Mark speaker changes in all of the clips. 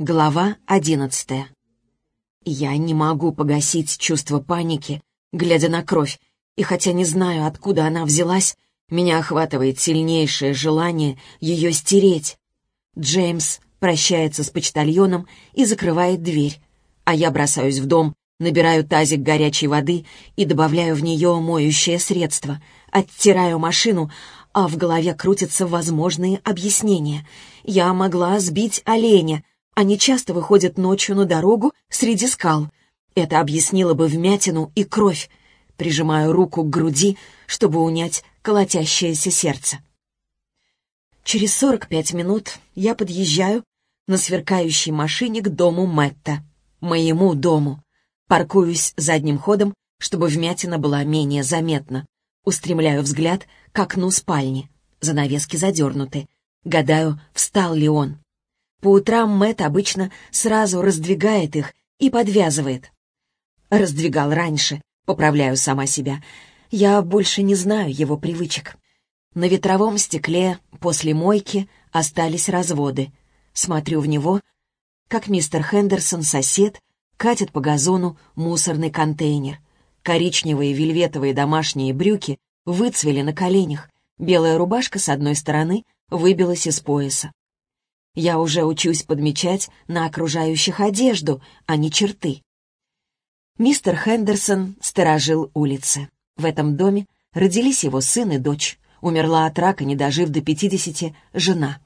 Speaker 1: Глава одиннадцатая. Я не могу погасить чувство паники, глядя на кровь, и хотя не знаю, откуда она взялась, меня охватывает сильнейшее желание ее стереть. Джеймс прощается с почтальоном и закрывает дверь, а я бросаюсь в дом, набираю тазик горячей воды и добавляю в нее моющее средство, оттираю машину, а в голове крутятся возможные объяснения. Я могла сбить оленя, они часто выходят ночью на дорогу среди скал. Это объяснило бы вмятину и кровь. Прижимаю руку к груди, чтобы унять колотящееся сердце. Через сорок пять минут я подъезжаю на сверкающей машине к дому Мэтта, моему дому. Паркуюсь задним ходом, чтобы вмятина была менее заметна. Устремляю взгляд к окну спальни. Занавески задернуты. Гадаю, встал ли он. По утрам Мэт обычно сразу раздвигает их и подвязывает. Раздвигал раньше, поправляю сама себя. Я больше не знаю его привычек. На ветровом стекле после мойки остались разводы. Смотрю в него, как мистер Хендерсон, сосед, катит по газону мусорный контейнер. Коричневые вельветовые домашние брюки выцвели на коленях. Белая рубашка с одной стороны выбилась из пояса. Я уже учусь подмечать на окружающих одежду, а не черты. Мистер Хендерсон сторожил улицы. В этом доме родились его сын и дочь. Умерла от рака, не дожив до пятидесяти, жена.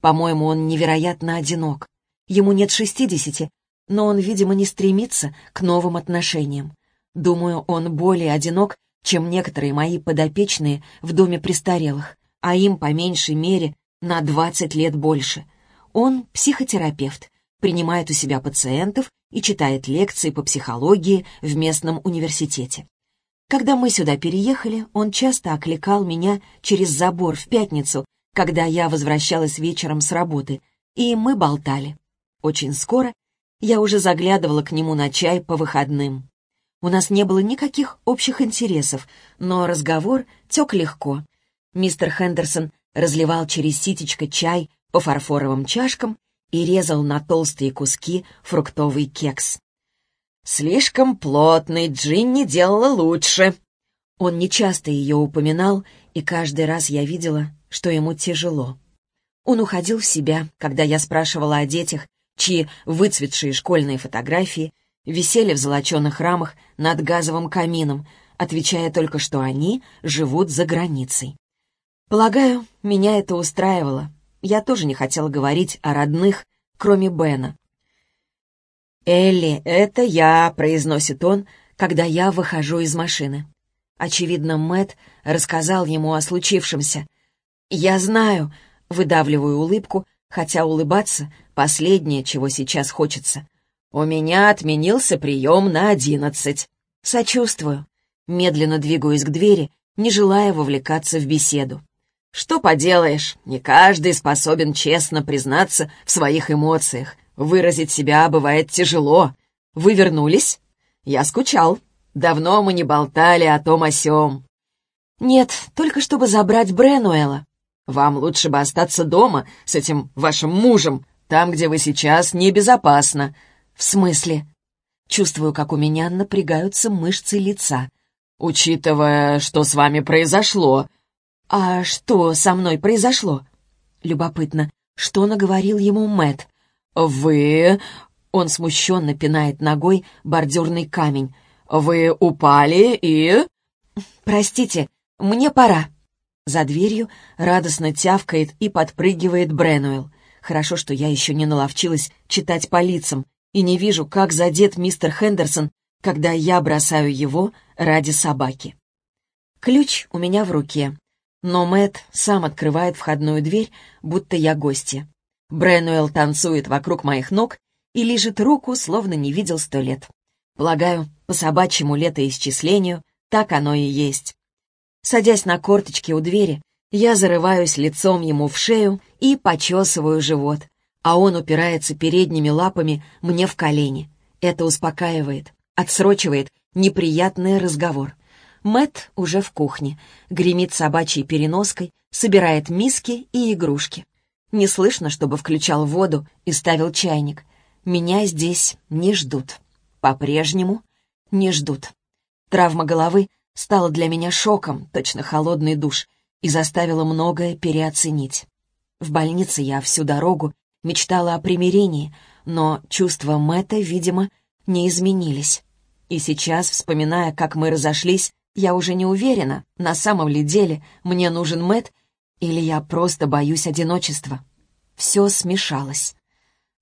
Speaker 1: По-моему, он невероятно одинок. Ему нет шестидесяти, но он, видимо, не стремится к новым отношениям. Думаю, он более одинок, чем некоторые мои подопечные в доме престарелых, а им, по меньшей мере, на двадцать лет больше. Он психотерапевт, принимает у себя пациентов и читает лекции по психологии в местном университете. Когда мы сюда переехали, он часто окликал меня через забор в пятницу, когда я возвращалась вечером с работы, и мы болтали. Очень скоро я уже заглядывала к нему на чай по выходным. У нас не было никаких общих интересов, но разговор тек легко. Мистер Хендерсон разливал через ситечко чай по фарфоровым чашкам и резал на толстые куски фруктовый кекс. «Слишком плотный, Джинни делала лучше». Он нечасто ее упоминал, и каждый раз я видела, что ему тяжело. Он уходил в себя, когда я спрашивала о детях, чьи выцветшие школьные фотографии висели в золоченых рамах над газовым камином, отвечая только, что они живут за границей. Полагаю, меня это устраивало, я тоже не хотела говорить о родных, кроме Бена. «Элли, это я», — произносит он, когда я выхожу из машины. Очевидно, Мэт рассказал ему о случившемся. «Я знаю», — выдавливаю улыбку, хотя улыбаться — последнее, чего сейчас хочется. «У меня отменился прием на одиннадцать». «Сочувствую». Медленно двигаюсь к двери, не желая вовлекаться в беседу. Что поделаешь, не каждый способен честно признаться в своих эмоциях. Выразить себя бывает тяжело. Вы вернулись? Я скучал. Давно мы не болтали о том о сём. Нет, только чтобы забрать Бренуэла. Вам лучше бы остаться дома с этим вашим мужем, там, где вы сейчас, небезопасно. В смысле? Чувствую, как у меня напрягаются мышцы лица. Учитывая, что с вами произошло, «А что со мной произошло?» Любопытно, что наговорил ему Мэт. «Вы...» — он смущенно пинает ногой бордюрный камень. «Вы упали и...» «Простите, мне пора». За дверью радостно тявкает и подпрыгивает Бренуэлл. Хорошо, что я еще не наловчилась читать по лицам и не вижу, как задет мистер Хендерсон, когда я бросаю его ради собаки. Ключ у меня в руке, но Мэт сам открывает входную дверь, будто я гостья. Бренуэлл танцует вокруг моих ног и лежит руку, словно не видел сто лет. Полагаю, по собачьему летоисчислению так оно и есть. Садясь на корточки у двери, я зарываюсь лицом ему в шею и почесываю живот, а он упирается передними лапами мне в колени. Это успокаивает, отсрочивает неприятный разговор. Мэт уже в кухне, гремит собачьей переноской, собирает миски и игрушки. Не слышно, чтобы включал воду и ставил чайник. Меня здесь не ждут. По-прежнему не ждут. Травма головы стала для меня шоком, точно холодный душ, и заставила многое переоценить. В больнице я всю дорогу мечтала о примирении, но чувства Мэтта, видимо, не изменились. И сейчас, вспоминая, как мы разошлись, я уже не уверена, на самом ли деле мне нужен Мэтт или я просто боюсь одиночества. Все смешалось.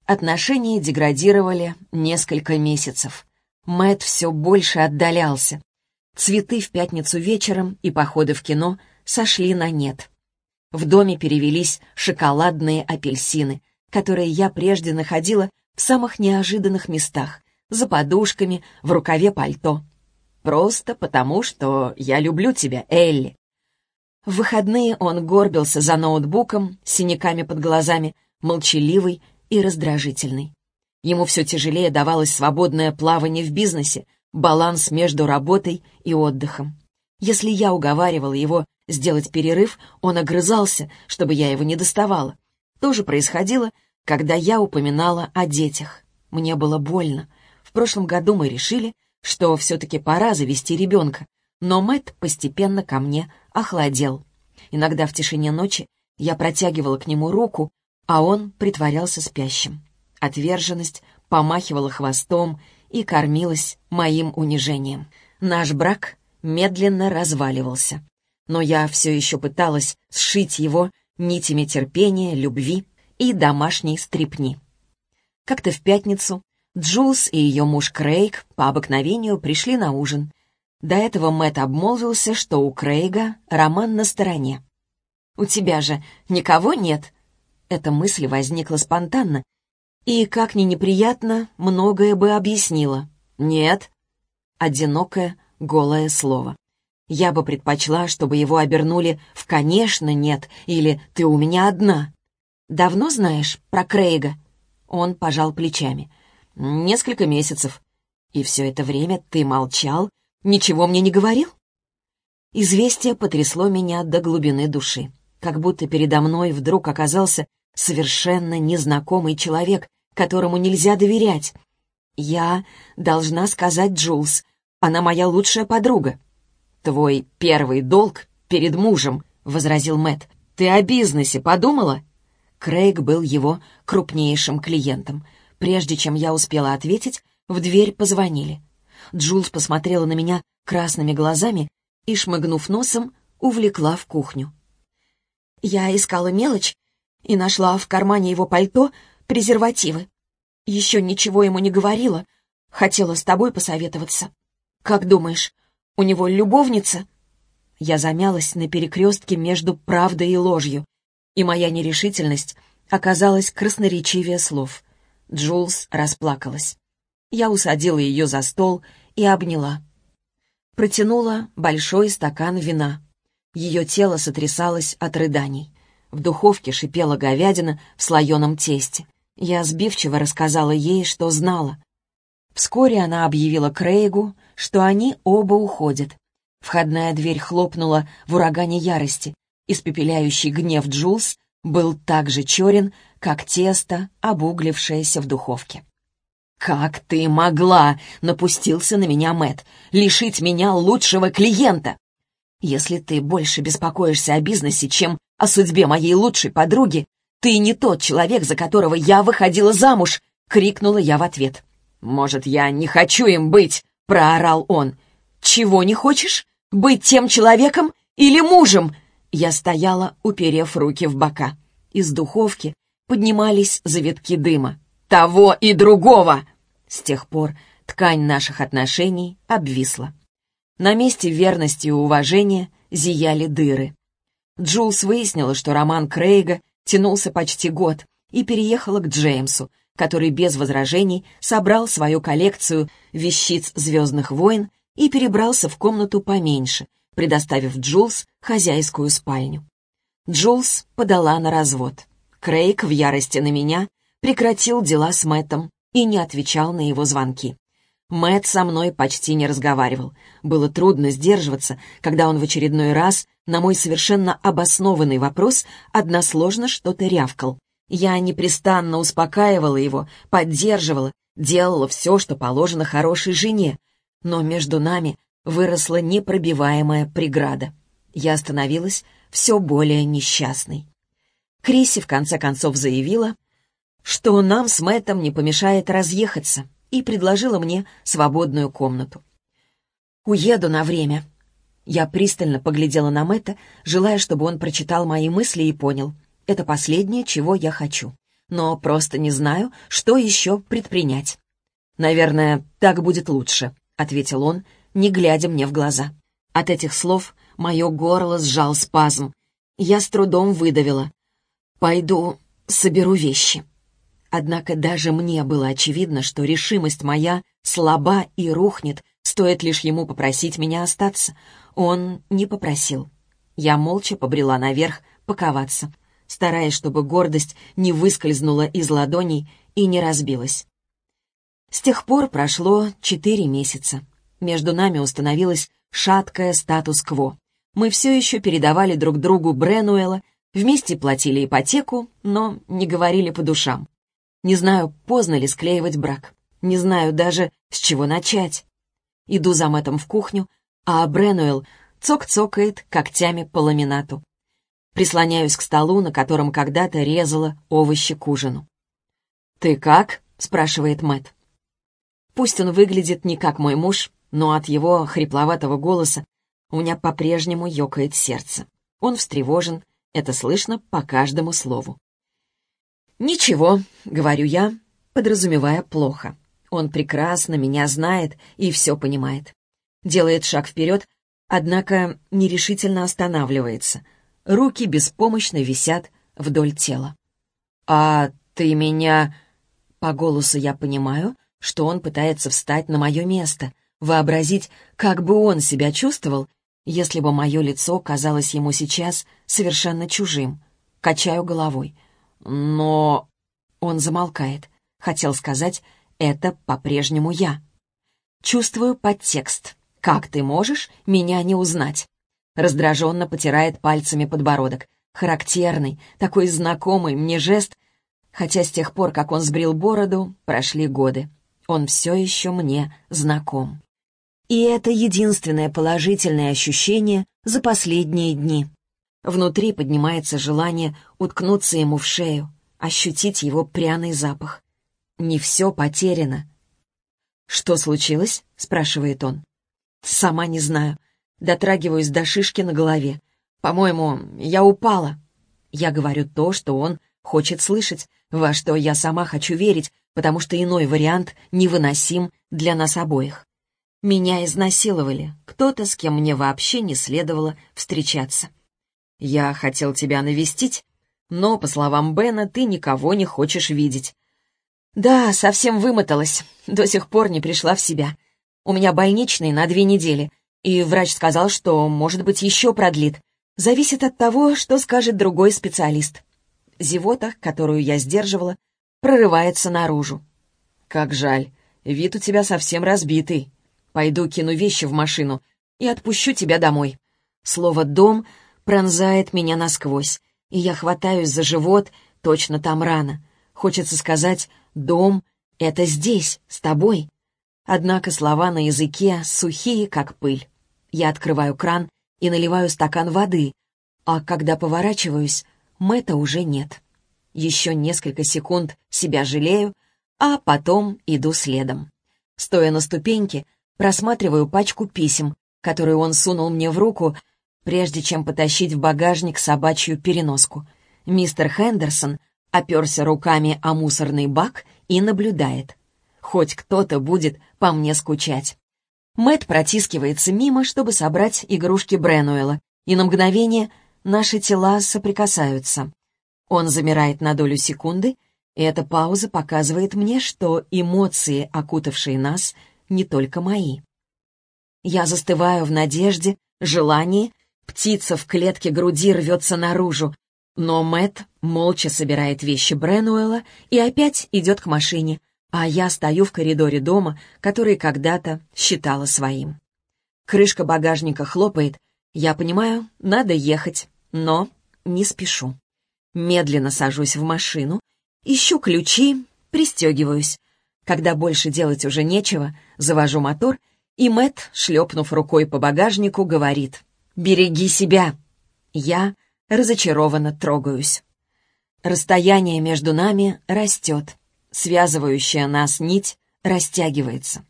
Speaker 1: Отношения деградировали несколько месяцев. Мэт все больше отдалялся. Цветы в пятницу вечером и походы в кино сошли на нет. В доме перевелись шоколадные апельсины, которые я прежде находила в самых неожиданных местах, за подушками, в рукаве пальто. Просто потому, что я люблю тебя, Элли. В выходные он горбился за ноутбуком, синяками под глазами, молчаливый и раздражительный. Ему все тяжелее давалось свободное плавание в бизнесе, баланс между работой и отдыхом. Если я уговаривала его сделать перерыв, он огрызался, чтобы я его не доставала. То же происходило, когда я упоминала о детях. Мне было больно. В прошлом году мы решили, что все-таки пора завести ребенка, но Мэтт постепенно ко мне охладел. Иногда в тишине ночи я протягивала к нему руку, а он притворялся спящим. Отверженность помахивала хвостом и кормилась моим унижением. Наш брак медленно разваливался. Но я все еще пыталась сшить его нитями терпения, любви и домашней стрипни. Как-то в пятницу Джулс и ее муж Крейг по обыкновению пришли на ужин, до этого Мэт обмолвился, что у Крейга роман на стороне. «У тебя же никого нет?» Эта мысль возникла спонтанно, и, как ни неприятно, многое бы объяснила. «Нет». Одинокое, голое слово. Я бы предпочла, чтобы его обернули в «конечно нет» или «ты у меня одна». «Давно знаешь про Крейга?» Он пожал плечами. «Несколько месяцев. И все это время ты молчал Ничего мне не говорил?» Известие потрясло меня до глубины души, как будто передо мной вдруг оказался совершенно незнакомый человек, которому нельзя доверять. «Я должна сказать Джулс, она моя лучшая подруга». «Твой первый долг перед мужем», — возразил Мэт. «Ты о бизнесе подумала?» Крейг был его крупнейшим клиентом. Прежде чем я успела ответить, в дверь позвонили. Джулс посмотрела на меня красными глазами и, шмыгнув носом, увлекла в кухню. Я искала мелочь и нашла в кармане его пальто презервативы. Еще ничего ему не говорила, хотела с тобой посоветоваться. Как думаешь, у него любовница? Я замялась на перекрестке между правдой и ложью, и моя нерешительность оказалась красноречивее слов. Джулс расплакалась. Я усадила ее за стол и обняла. Протянула большой стакан вина. Ее тело сотрясалось от рыданий. В духовке шипела говядина в слоеном тесте. Я сбивчиво рассказала ей, что знала. Вскоре она объявила Крейгу, что они оба уходят. Входная дверь хлопнула в урагане ярости. Испепеляющий гнев Джулс был так же черен, как тесто, обуглившееся в духовке. «Как ты могла?» — напустился на меня Мэт. «Лишить меня лучшего клиента!» «Если ты больше беспокоишься о бизнесе, чем о судьбе моей лучшей подруги, ты не тот человек, за которого я выходила замуж!» — крикнула я в ответ. «Может, я не хочу им быть?» — проорал он. «Чего не хочешь? Быть тем человеком или мужем?» Я стояла, уперев руки в бока. Из духовки поднимались завитки дыма. «Того и другого!» С тех пор ткань наших отношений обвисла. На месте верности и уважения зияли дыры. Джулс выяснила, что роман Крейга тянулся почти год, и переехала к Джеймсу, который без возражений собрал свою коллекцию вещиц «Звездных войн» и перебрался в комнату поменьше, предоставив Джулс хозяйскую спальню. Джулс подала на развод. Крейг в ярости на меня прекратил дела с Мэттом, и не отвечал на его звонки. Мэт со мной почти не разговаривал. Было трудно сдерживаться, когда он в очередной раз на мой совершенно обоснованный вопрос односложно что-то рявкал. Я непрестанно успокаивала его, поддерживала, делала все, что положено хорошей жене. Но между нами выросла непробиваемая преграда. Я становилась все более несчастной. Криси в конце концов заявила, что нам с Мэттом не помешает разъехаться, и предложила мне свободную комнату. «Уеду на время». Я пристально поглядела на Мэтта, желая, чтобы он прочитал мои мысли и понял. Это последнее, чего я хочу. Но просто не знаю, что еще предпринять. «Наверное, так будет лучше», — ответил он, не глядя мне в глаза. От этих слов мое горло сжал спазм. Я с трудом выдавила. «Пойду соберу вещи». Однако даже мне было очевидно, что решимость моя слаба и рухнет, стоит лишь ему попросить меня остаться. Он не попросил. Я молча побрела наверх паковаться, стараясь, чтобы гордость не выскользнула из ладоней и не разбилась. С тех пор прошло четыре месяца. Между нами установилось шаткое статус-кво. Мы все еще передавали друг другу Бренуэла, вместе платили ипотеку, но не говорили по душам. Не знаю, поздно ли склеивать брак. Не знаю даже, с чего начать. Иду за Мэттом в кухню, а Бренуэлл цок-цокает когтями по ламинату. Прислоняюсь к столу, на котором когда-то резала овощи к ужину. «Ты как?» — спрашивает Мэтт. Пусть он выглядит не как мой муж, но от его хрипловатого голоса у меня по-прежнему ёкает сердце. Он встревожен, это слышно по каждому слову. «Ничего», — говорю я, подразумевая плохо. Он прекрасно меня знает и все понимает. Делает шаг вперед, однако нерешительно останавливается. Руки беспомощно висят вдоль тела. «А ты меня...» По голосу я понимаю, что он пытается встать на мое место, вообразить, как бы он себя чувствовал, если бы мое лицо казалось ему сейчас совершенно чужим. Качаю головой. Но... Он замолкает. Хотел сказать, это по-прежнему я. Чувствую подтекст. Как ты можешь меня не узнать? Раздраженно потирает пальцами подбородок. Характерный, такой знакомый мне жест, хотя с тех пор, как он сбрил бороду, прошли годы. Он все еще мне знаком. И это единственное положительное ощущение за последние дни. Внутри поднимается желание уткнуться ему в шею, ощутить его пряный запах. Не все потеряно. «Что случилось?» — спрашивает он. «Сама не знаю. Дотрагиваюсь до шишки на голове. По-моему, я упала». Я говорю то, что он хочет слышать, во что я сама хочу верить, потому что иной вариант невыносим для нас обоих. Меня изнасиловали, кто-то, с кем мне вообще не следовало встречаться. «Я хотел тебя навестить, но, по словам Бена, ты никого не хочешь видеть». «Да, совсем вымоталась, до сих пор не пришла в себя. У меня больничный на две недели, и врач сказал, что, может быть, еще продлит. Зависит от того, что скажет другой специалист». Зевота, которую я сдерживала, прорывается наружу. «Как жаль, вид у тебя совсем разбитый. Пойду кину вещи в машину и отпущу тебя домой». Слово «дом» пронзает меня насквозь, и я хватаюсь за живот, точно там рано. Хочется сказать «дом — это здесь, с тобой». Однако слова на языке сухие, как пыль. Я открываю кран и наливаю стакан воды, а когда поворачиваюсь, Мэтта уже нет. Еще несколько секунд себя жалею, а потом иду следом. Стоя на ступеньке, просматриваю пачку писем, которые он сунул мне в руку, прежде чем потащить в багажник собачью переноску. Мистер Хендерсон оперся руками о мусорный бак и наблюдает. Хоть кто-то будет по мне скучать. Мэт протискивается мимо, чтобы собрать игрушки Бренуэла, и на мгновение наши тела соприкасаются. Он замирает на долю секунды, и эта пауза показывает мне, что эмоции, окутавшие нас, не только мои. Я застываю в надежде, желании Птица в клетке груди рвется наружу, но Мэт молча собирает вещи Бренуэла и опять идет к машине, а я стою в коридоре дома, который когда-то считала своим. Крышка багажника хлопает. Я понимаю, надо ехать, но не спешу. Медленно сажусь в машину, ищу ключи, пристегиваюсь. Когда больше делать уже нечего, завожу мотор, и Мэт, шлепнув рукой по багажнику, говорит «Береги себя!» Я разочарованно трогаюсь. Расстояние между нами растет. Связывающая нас нить растягивается.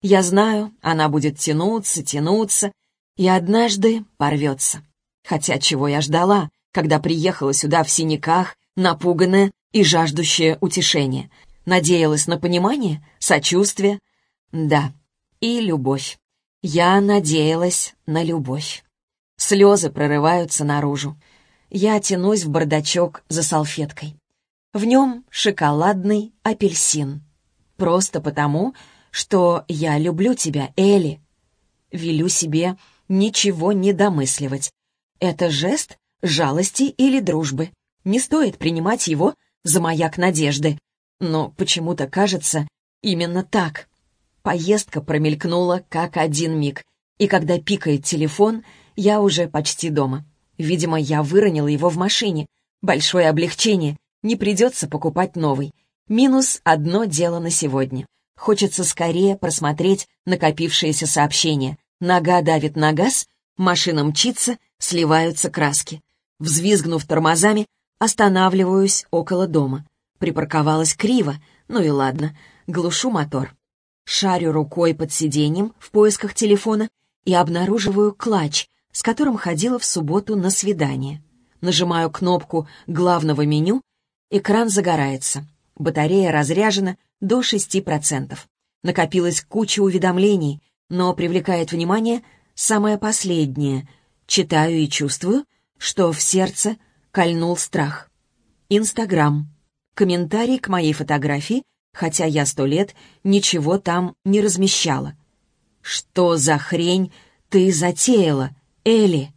Speaker 1: Я знаю, она будет тянуться, тянуться, и однажды порвется. Хотя чего я ждала, когда приехала сюда в синяках, напуганная и жаждущая утешения? Надеялась на понимание, сочувствие? Да, и любовь. Я надеялась на любовь. Слезы прорываются наружу. Я тянусь в бардачок за салфеткой. В нем шоколадный апельсин. Просто потому, что я люблю тебя, Элли. Велю себе ничего не домысливать. Это жест жалости или дружбы. Не стоит принимать его за маяк надежды. Но почему-то кажется именно так. Поездка промелькнула как один миг, и когда пикает телефон, я уже почти дома. Видимо, я выронила его в машине. Большое облегчение. Не придется покупать новый. Минус одно дело на сегодня. Хочется скорее просмотреть накопившиеся сообщения. Нога давит на газ, машина мчится, сливаются краски. Взвизгнув тормозами, останавливаюсь около дома. Припарковалась криво, ну и ладно, глушу мотор. Шарю рукой под сиденьем в поисках телефона и обнаруживаю клатч, с которым ходила в субботу на свидание. Нажимаю кнопку главного меню, экран загорается. Батарея разряжена до 6%. Накопилась куча уведомлений, но привлекает внимание самое последнее. Читаю и чувствую, что в сердце кольнул страх. Инстаграм. Комментарий к моей фотографии, хотя я сто лет ничего там не размещала. «Что за хрень ты затеяла?» Элли.